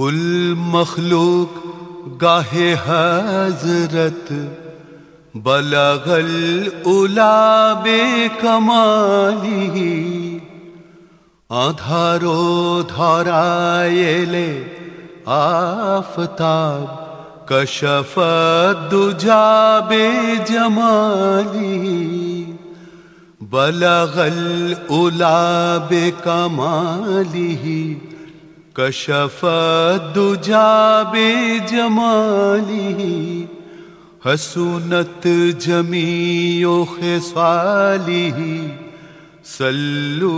कुल मखलूक गाहे हज़रत, बलगल उलाबे कमाली आधारो धारायले आफताब कशफ दुजाबे जमाली बलगल उलाबे कमाली कशफ दुजाबे जमाली हसूनत जमीओ ख्वाली सल्लू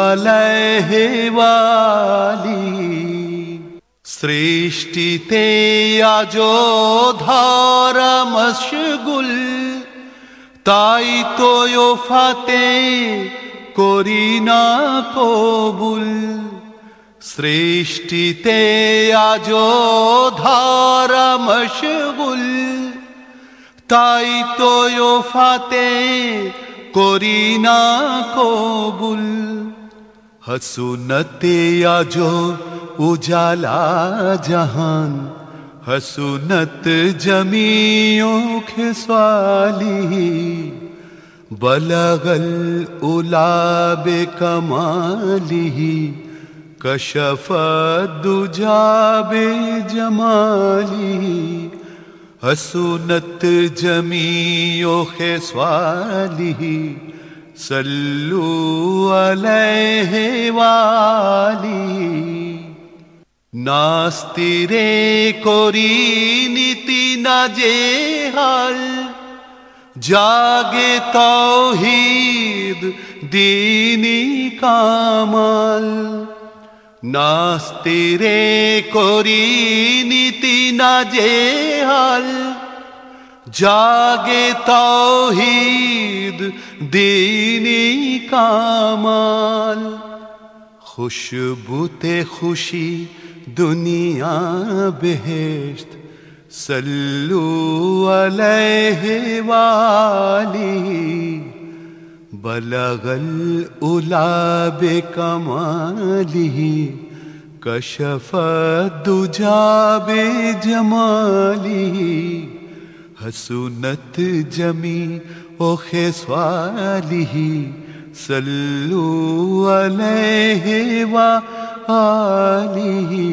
अलैहि वाली সৃষ্টিতে আজো ধারা মশগুল তাই তো ফাতে করি না কবুল সৃষ্টিতে আজো ধারা মশগুল তাই তো ফাতে করি না কবুল হসুনতে আজো উজালা জাহান হসুনত জমিও খেসালি বলগল উলাবে কমালিহি कशफ दुजाबे जमाली, हसुनत जमीओ खे स्वाली सल्लू अलैहि वाली। नास्तिरे कोरी नीति ना जे हाल, जागे तौहीद दीनी कामाल। কামাল নাস্তিরে করি নীতি না যে হাল জাগে তৌহিদ দিনী কামাল খুশবুতে খুশি দুনিয়া বেহেশত সল্লু बलगल उला बेकमाली कशफ दुजा बेजमाली हसुनत जमी ओखे स्वाली सल्लू अलैहि वा आलिही